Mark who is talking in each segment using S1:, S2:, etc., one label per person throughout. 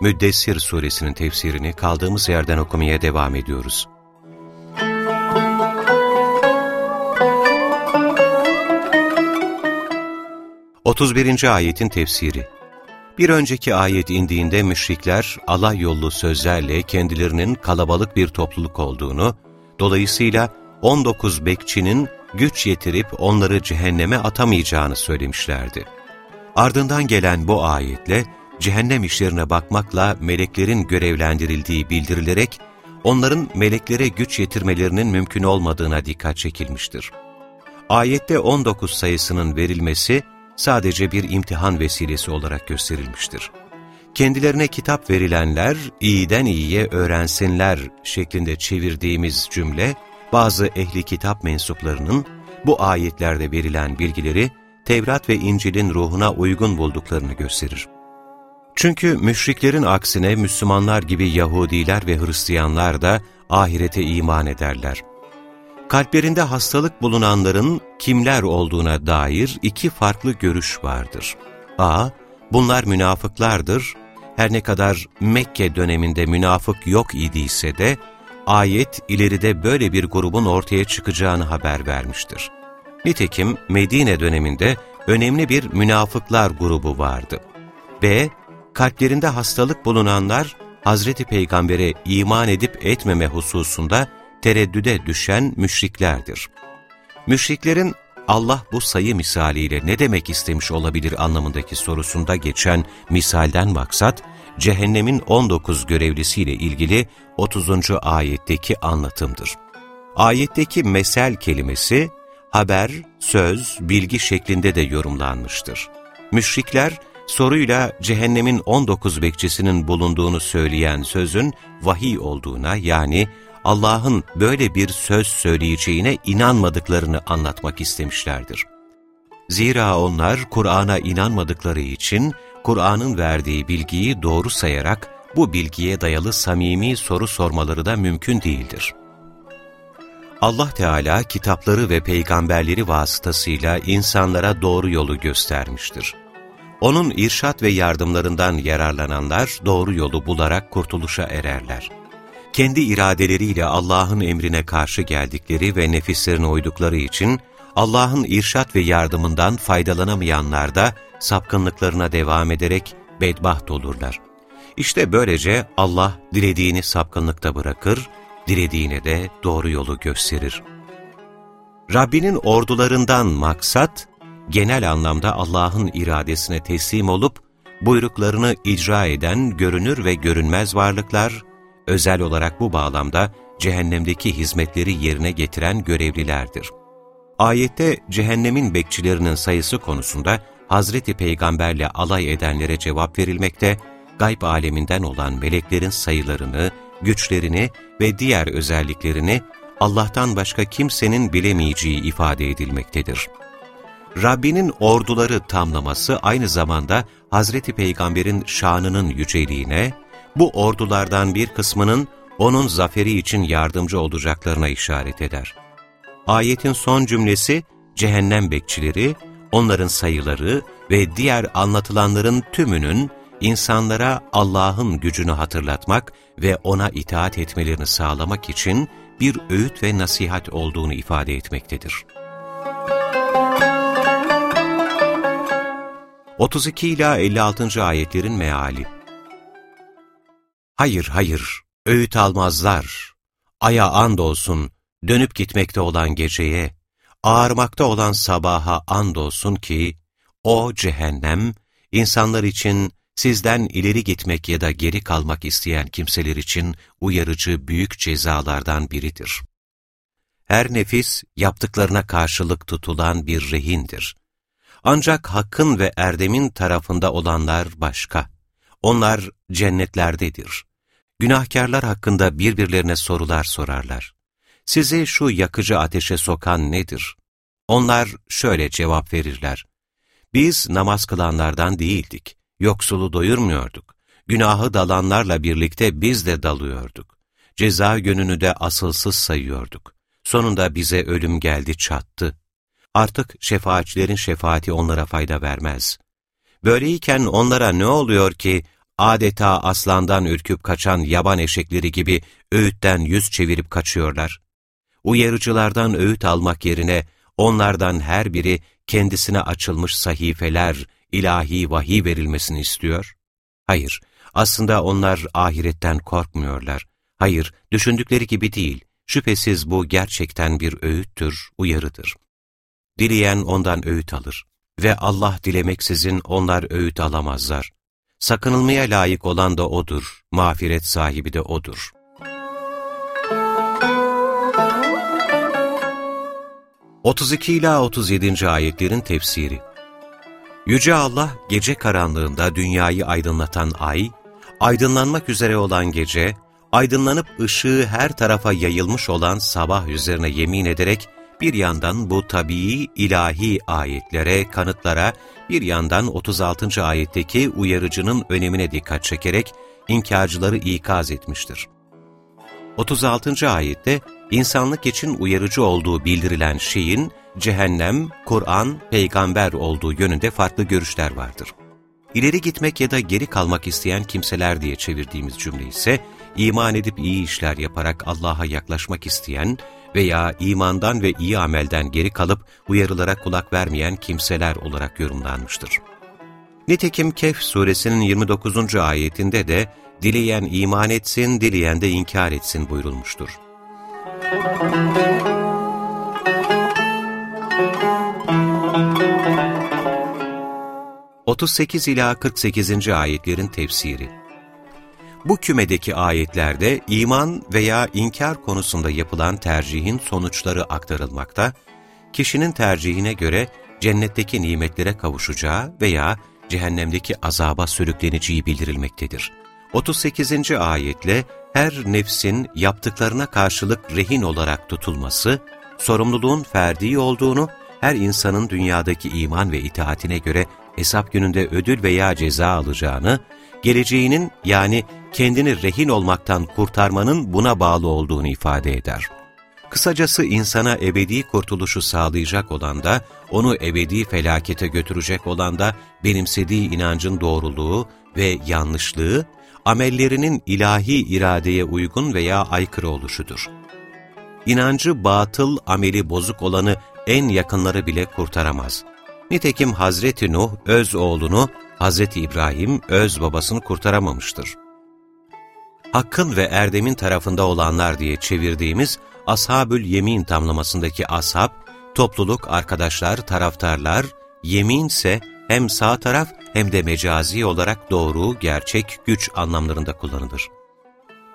S1: Müddessir suresinin tefsirini kaldığımız yerden okumaya devam ediyoruz. Otuz birinci ayetin tefsiri Bir önceki ayet indiğinde müşrikler alay yollu sözlerle kendilerinin kalabalık bir topluluk olduğunu, dolayısıyla 19 bekçinin güç yetirip onları cehenneme atamayacağını söylemişlerdi. Ardından gelen bu ayetle, cehennem işlerine bakmakla meleklerin görevlendirildiği bildirilerek, onların meleklere güç yetirmelerinin mümkün olmadığına dikkat çekilmiştir. Ayette 19 sayısının verilmesi, sadece bir imtihan vesilesi olarak gösterilmiştir. Kendilerine kitap verilenler, iyiden iyiye öğrensinler şeklinde çevirdiğimiz cümle, bazı ehli kitap mensuplarının bu ayetlerde verilen bilgileri Tevrat ve İncil'in ruhuna uygun bulduklarını gösterir. Çünkü müşriklerin aksine Müslümanlar gibi Yahudiler ve Hristiyanlar da ahirete iman ederler. Kalplerinde hastalık bulunanların kimler olduğuna dair iki farklı görüş vardır. A. Bunlar münafıklardır. Her ne kadar Mekke döneminde münafık yok idiyse de, ayet ileride böyle bir grubun ortaya çıkacağını haber vermiştir. Nitekim Medine döneminde önemli bir münafıklar grubu vardı. B. Kalplerinde hastalık bulunanlar, Hazreti Peygamber'e iman edip etmeme hususunda tereddüde düşen müşriklerdir. Müşriklerin Allah bu sayı misaliyle ne demek istemiş olabilir anlamındaki sorusunda geçen misalden maksat, cehennemin 19 görevlisiyle ilgili 30. ayetteki anlatımdır. Ayetteki mesel kelimesi, haber, söz, bilgi şeklinde de yorumlanmıştır. Müşrikler, soruyla cehennemin 19 bekçisinin bulunduğunu söyleyen sözün vahiy olduğuna yani Allah'ın böyle bir söz söyleyeceğine inanmadıklarını anlatmak istemişlerdir. Zira onlar Kur'an'a inanmadıkları için Kur'an'ın verdiği bilgiyi doğru sayarak bu bilgiye dayalı samimi soru sormaları da mümkün değildir. Allah Teala kitapları ve peygamberleri vasıtasıyla insanlara doğru yolu göstermiştir. Onun irşat ve yardımlarından yararlananlar doğru yolu bularak kurtuluşa ererler. Kendi iradeleriyle Allah'ın emrine karşı geldikleri ve nefislerine uydukları için Allah'ın irşat ve yardımından faydalanamayanlar da sapkınlıklarına devam ederek bedbaht olurlar. İşte böylece Allah dilediğini sapkınlıkta bırakır, dilediğine de doğru yolu gösterir. Rabbinin ordularından maksat, genel anlamda Allah'ın iradesine teslim olup, buyruklarını icra eden görünür ve görünmez varlıklar, özel olarak bu bağlamda cehennemdeki hizmetleri yerine getiren görevlilerdir. Ayette cehennemin bekçilerinin sayısı konusunda Hazreti Peygamberle alay edenlere cevap verilmekte, gayb aleminden olan meleklerin sayılarını, güçlerini ve diğer özelliklerini Allah'tan başka kimsenin bilemeyeceği ifade edilmektedir. Rabbinin orduları tamlaması aynı zamanda Hazreti Peygamber'in şanının yüceliğine, bu ordulardan bir kısmının onun zaferi için yardımcı olacaklarına işaret eder. Ayetin son cümlesi, cehennem bekçileri, onların sayıları ve diğer anlatılanların tümünün insanlara Allah'ın gücünü hatırlatmak ve O'na itaat etmelerini sağlamak için bir öğüt ve nasihat olduğunu ifade etmektedir. 32 ila 56. ayetlerin meali Hayır, hayır, öğüt almazlar. Aya andolsun, dönüp gitmekte olan geceye, ağarmakta olan sabaha andolsun ki, o cehennem, insanlar için sizden ileri gitmek ya da geri kalmak isteyen kimseler için uyarıcı büyük cezalardan biridir. Her nefis yaptıklarına karşılık tutulan bir rehindir. Ancak hakkın ve erdemin tarafında olanlar başka. Onlar cennetlerdedir. Günahkarlar hakkında birbirlerine sorular sorarlar. Sizi şu yakıcı ateşe sokan nedir? Onlar şöyle cevap verirler. Biz namaz kılanlardan değildik. Yoksulu doyurmuyorduk. Günahı dalanlarla birlikte biz de dalıyorduk. Ceza gününü de asılsız sayıyorduk. Sonunda bize ölüm geldi çattı. Artık şefaatçilerin şefaati onlara fayda vermez. Böyleyken onlara ne oluyor ki adeta aslandan ürküp kaçan yaban eşekleri gibi öğütten yüz çevirip kaçıyorlar? Uyarıcılardan öğüt almak yerine onlardan her biri kendisine açılmış sahifeler, ilahi vahiy verilmesini istiyor. Hayır, aslında onlar ahiretten korkmuyorlar. Hayır, düşündükleri gibi değil. Şüphesiz bu gerçekten bir öğüttür, uyarıdır. Dileyen ondan öğüt alır ve Allah dilemeksizin onlar öğüt alamazlar. Sakınılmaya layık olan da O'dur, mağfiret sahibi de O'dur. Otuz ila 37. ayetlerin tefsiri Yüce Allah, gece karanlığında dünyayı aydınlatan ay, aydınlanmak üzere olan gece, aydınlanıp ışığı her tarafa yayılmış olan sabah üzerine yemin ederek, bir yandan bu tabii ilahi ayetlere, kanıtlara, bir yandan 36. ayetteki uyarıcının önemine dikkat çekerek inkarcıları ikaz etmiştir. 36. ayette insanlık için uyarıcı olduğu bildirilen şeyin cehennem, Kur'an, peygamber olduğu yönünde farklı görüşler vardır. İleri gitmek ya da geri kalmak isteyen kimseler diye çevirdiğimiz cümle ise, iman edip iyi işler yaparak Allah'a yaklaşmak isteyen veya imandan ve iyi amelden geri kalıp uyarılara kulak vermeyen kimseler olarak yorumlanmıştır. Nitekim Kehf suresinin 29. ayetinde de dileyen iman etsin, dileyen de inkar etsin buyurulmuştur. Müzik 38 ila 48. ayetlerin tefsiri. Bu kümedeki ayetlerde iman veya inkar konusunda yapılan tercihin sonuçları aktarılmakta, kişinin tercihine göre cennetteki nimetlere kavuşacağı veya cehennemdeki azaba sürükleneceği bildirilmektedir. 38. ayetle her nefsin yaptıklarına karşılık rehin olarak tutulması, sorumluluğun ferdi olduğunu, her insanın dünyadaki iman ve itaatine göre hesap gününde ödül veya ceza alacağını, geleceğinin yani kendini rehin olmaktan kurtarmanın buna bağlı olduğunu ifade eder. Kısacası insana ebedi kurtuluşu sağlayacak olan da, onu ebedi felakete götürecek olan da benimsediği inancın doğruluğu ve yanlışlığı, amellerinin ilahi iradeye uygun veya aykırı oluşudur. İnancı batıl, ameli bozuk olanı en yakınları bile kurtaramaz. Nitekim Hazreti Nuh öz oğlunu, Hazreti İbrahim öz babasını kurtaramamıştır. Hakkın ve erdemin tarafında olanlar diye çevirdiğimiz Ashabül Yemin tamlamasındaki ashab, topluluk, arkadaşlar, taraftarlar, yemin ise hem sağ taraf hem de mecazi olarak doğru, gerçek, güç anlamlarında kullanılır.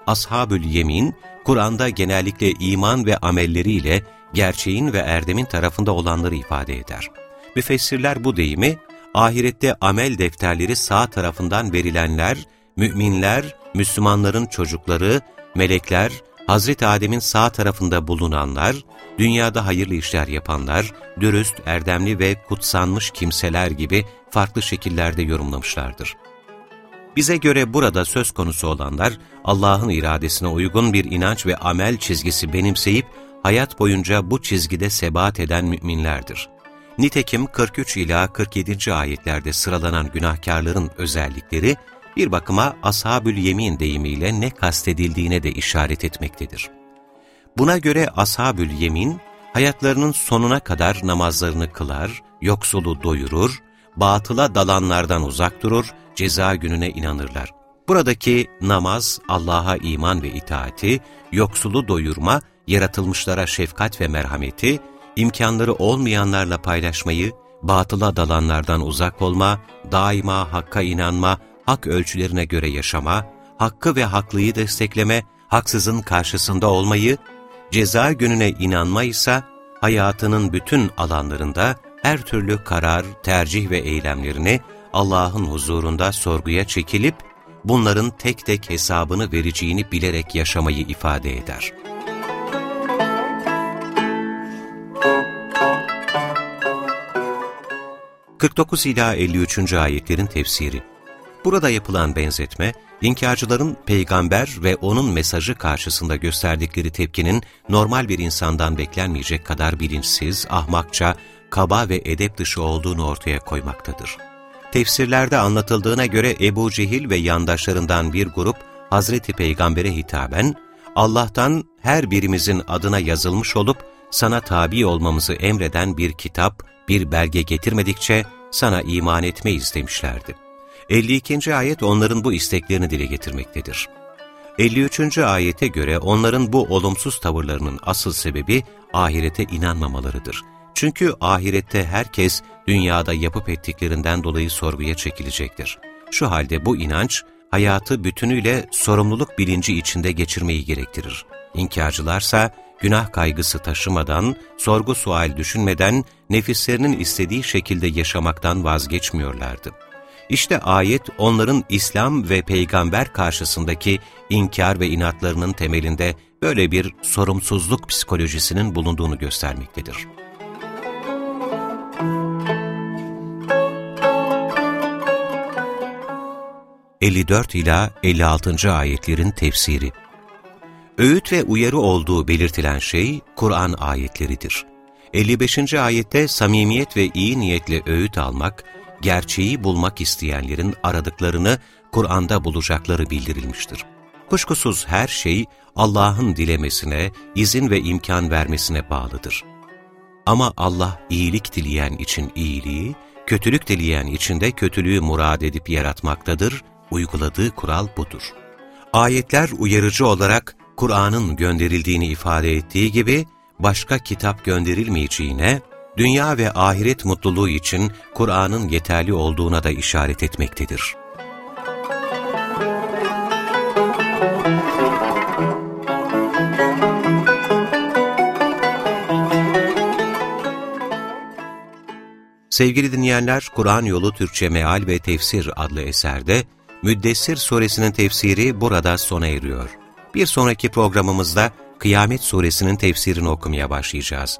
S1: Ashabül Yemin, Kur'an'da genellikle iman ve amelleriyle gerçeğin ve erdemin tarafında olanları ifade eder. Müfessirler bu deyimi, ahirette amel defterleri sağ tarafından verilenler, müminler, Müslümanların çocukları, melekler, Hazreti Adem'in sağ tarafında bulunanlar, dünyada hayırlı işler yapanlar, dürüst, erdemli ve kutsanmış kimseler gibi farklı şekillerde yorumlamışlardır. Bize göre burada söz konusu olanlar, Allah'ın iradesine uygun bir inanç ve amel çizgisi benimseyip, hayat boyunca bu çizgide sebat eden müminlerdir. Nitekim 43 ila 47. ayetlerde sıralanan günahkarların özellikleri bir bakıma ashabül yemin deyimiyle ne kastedildiğine de işaret etmektedir. Buna göre ashabül yemin, hayatlarının sonuna kadar namazlarını kılar, yoksulu doyurur, batıla dalanlardan uzak durur, ceza gününe inanırlar. Buradaki namaz, Allah'a iman ve itaati, yoksulu doyurma, yaratılmışlara şefkat ve merhameti, imkanları olmayanlarla paylaşmayı, batıla dalanlardan uzak olma, daima hakka inanma, hak ölçülerine göre yaşama, hakkı ve haklıyı destekleme, haksızın karşısında olmayı, ceza gününe inanma ise hayatının bütün alanlarında her türlü karar, tercih ve eylemlerini Allah'ın huzurunda sorguya çekilip bunların tek tek hesabını vereceğini bilerek yaşamayı ifade eder. ...49 ila 53. ayetlerin tefsiri Burada yapılan benzetme, inkarcıların peygamber ve onun mesajı karşısında gösterdikleri tepkinin normal bir insandan beklenmeyecek kadar bilinçsiz, ahmakça, kaba ve edep dışı olduğunu ortaya koymaktadır. Tefsirlerde anlatıldığına göre Ebu Cehil ve yandaşlarından bir grup Hazreti Peygamber'e hitaben, Allah'tan her birimizin adına yazılmış olup sana tabi olmamızı emreden bir kitap, bir belge getirmedikçe sana iman etmeyiz demişlerdi. 52. ayet onların bu isteklerini dile getirmektedir. 53. ayete göre onların bu olumsuz tavırlarının asıl sebebi ahirete inanmamalarıdır. Çünkü ahirette herkes dünyada yapıp ettiklerinden dolayı sorguya çekilecektir. Şu halde bu inanç, hayatı bütünüyle sorumluluk bilinci içinde geçirmeyi gerektirir. İnkarcılarsa günah kaygısı taşımadan, sorgu sual düşünmeden nefislerinin istediği şekilde yaşamaktan vazgeçmiyorlardı. İşte ayet onların İslam ve peygamber karşısındaki inkar ve inatlarının temelinde böyle bir sorumsuzluk psikolojisinin bulunduğunu göstermektedir. ...54 ila 56. ayetlerin tefsiri Öğüt ve uyarı olduğu belirtilen şey Kur'an ayetleridir. 55. ayette samimiyet ve iyi niyetle öğüt almak, gerçeği bulmak isteyenlerin aradıklarını Kur'an'da bulacakları bildirilmiştir. Kuşkusuz her şey Allah'ın dilemesine, izin ve imkan vermesine bağlıdır. Ama Allah iyilik dileyen için iyiliği, kötülük dileyen için de kötülüğü murad edip yaratmaktadır, uyguladığı kural budur. Ayetler uyarıcı olarak Kur'an'ın gönderildiğini ifade ettiği gibi, başka kitap gönderilmeyeceğine, dünya ve ahiret mutluluğu için Kur'an'ın yeterli olduğuna da işaret etmektedir. Sevgili dinleyenler, Kur'an Yolu Türkçe Meal ve Tefsir adlı eserde Müddessir suresinin tefsiri burada sona eriyor. Bir sonraki programımızda Kıyamet suresinin tefsirini okumaya başlayacağız.